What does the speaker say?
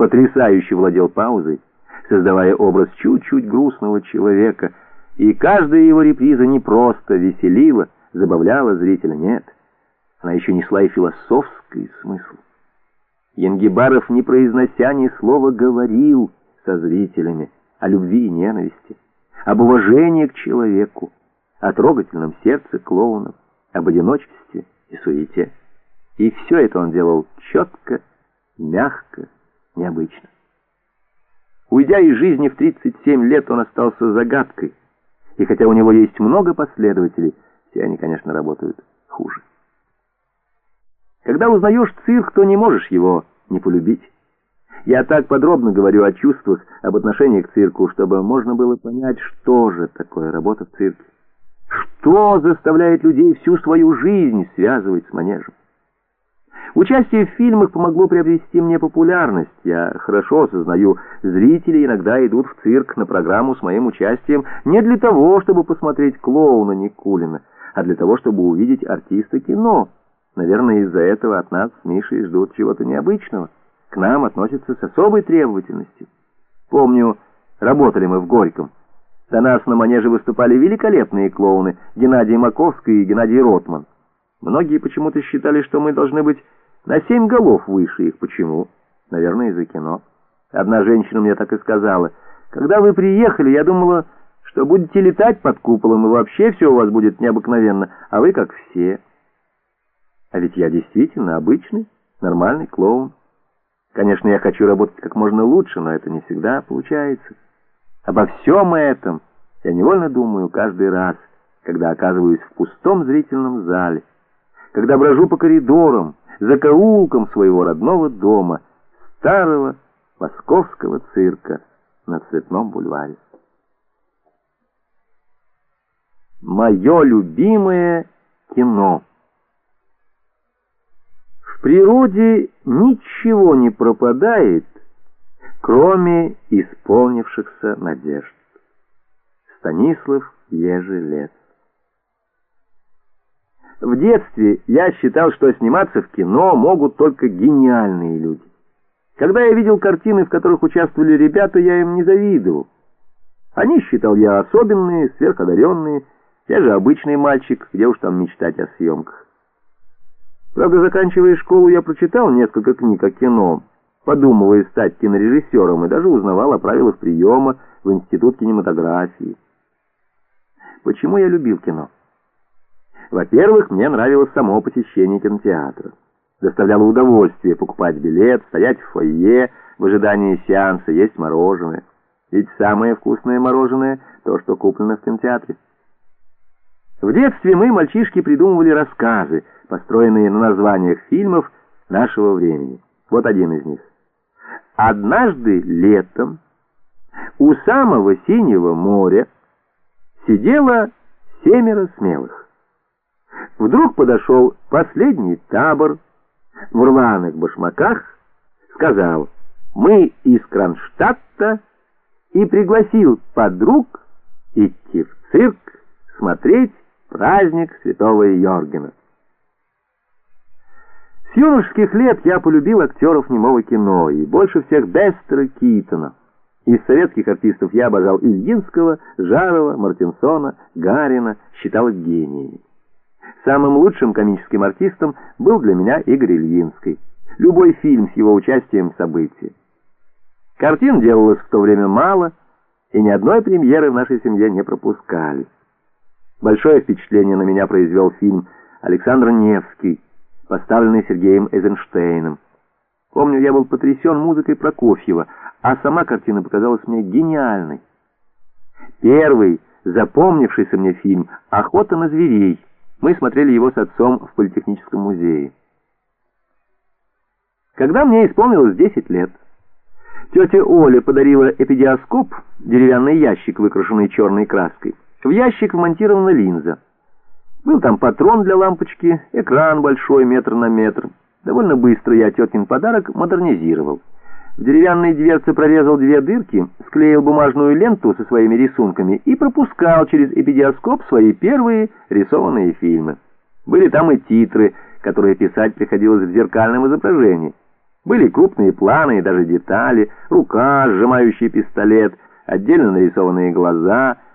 потрясающе владел паузой, создавая образ чуть-чуть грустного человека, и каждая его реприза не просто веселила, забавляла зрителя, нет. Она еще несла и философский смысл. Янгибаров, не произнося ни слова, говорил со зрителями о любви и ненависти, об уважении к человеку, о трогательном сердце клоунов, об одиночестве и суете. И все это он делал четко, мягко, необычно. Уйдя из жизни в 37 лет, он остался загадкой. И хотя у него есть много последователей, все они, конечно, работают хуже. Когда узнаешь цирк, то не можешь его не полюбить. Я так подробно говорю о чувствах, об отношении к цирку, чтобы можно было понять, что же такое работа в цирке. Что заставляет людей всю свою жизнь связывать с манежем? Участие в фильмах помогло приобрести мне популярность. Я хорошо осознаю, зрители иногда идут в цирк на программу с моим участием не для того, чтобы посмотреть клоуна Никулина, а для того, чтобы увидеть артиста кино. Наверное, из-за этого от нас с Мишей ждут чего-то необычного. К нам относятся с особой требовательностью. Помню, работали мы в Горьком. До нас на манеже выступали великолепные клоуны Геннадий Маковский и Геннадий Ротман. Многие почему-то считали, что мы должны быть на семь голов выше их. Почему? Наверное, из-за кино. Одна женщина мне так и сказала. Когда вы приехали, я думала, что будете летать под куполом, и вообще все у вас будет необыкновенно, а вы как все. А ведь я действительно обычный, нормальный клоун. Конечно, я хочу работать как можно лучше, но это не всегда получается. Обо всем этом я невольно думаю каждый раз, когда оказываюсь в пустом зрительном зале, когда брожу по коридорам, закоулкам своего родного дома, старого московского цирка на Цветном бульваре. Мое любимое кино. В природе ничего не пропадает, кроме исполнившихся надежд. Станислав Ежелец в детстве я считал, что сниматься в кино могут только гениальные люди. Когда я видел картины, в которых участвовали ребята, я им не завидовал. Они, считал я, особенные, сверходаренные. Я же обычный мальчик, где уж там мечтать о съемках. Правда, заканчивая школу, я прочитал несколько книг о кино, подумывая стать кинорежиссером, и даже узнавал о правилах приема в Институт кинематографии. Почему я любил кино? Во-первых, мне нравилось само посещение кинотеатра. Доставляло удовольствие покупать билет, стоять в фойе в ожидании сеанса, есть мороженое. Ведь самое вкусное мороженое — то, что куплено в кинотеатре. В детстве мы, мальчишки, придумывали рассказы, построенные на названиях фильмов нашего времени. Вот один из них. Однажды летом у самого синего моря сидело семеро смелых. Вдруг подошел последний табор в рваных башмаках, сказал «Мы из Кронштадта» и пригласил подруг идти в цирк смотреть праздник святого Йоргена. С юношеских лет я полюбил актеров немого кино, и больше всех Бестера Китона. Из советских артистов я обожал Ильинского, Жарова, Мартинсона, Гарина, считал их гениями. Самым лучшим комическим артистом был для меня Игорь Ильинский. Любой фильм с его участием — событие. Картин делалось в то время мало, и ни одной премьеры в нашей семье не пропускали. Большое впечатление на меня произвел фильм «Александр Невский», поставленный Сергеем Эйзенштейном. Помню, я был потрясен музыкой Прокофьева, а сама картина показалась мне гениальной. Первый запомнившийся мне фильм «Охота на зверей» Мы смотрели его с отцом в Политехническом музее. Когда мне исполнилось 10 лет, тетя Оля подарила эпидиоскоп, деревянный ящик, выкрашенный черной краской. В ящик вмонтирована линза. Был там патрон для лампочки, экран большой, метр на метр. Довольно быстро я теткин подарок модернизировал. В деревянной дверце прорезал две дырки, склеил бумажную ленту со своими рисунками и пропускал через эпидиоскоп свои первые рисованные фильмы. Были там и титры, которые писать приходилось в зеркальном изображении. Были крупные планы и даже детали, рука, сжимающая пистолет, отдельно нарисованные глаза —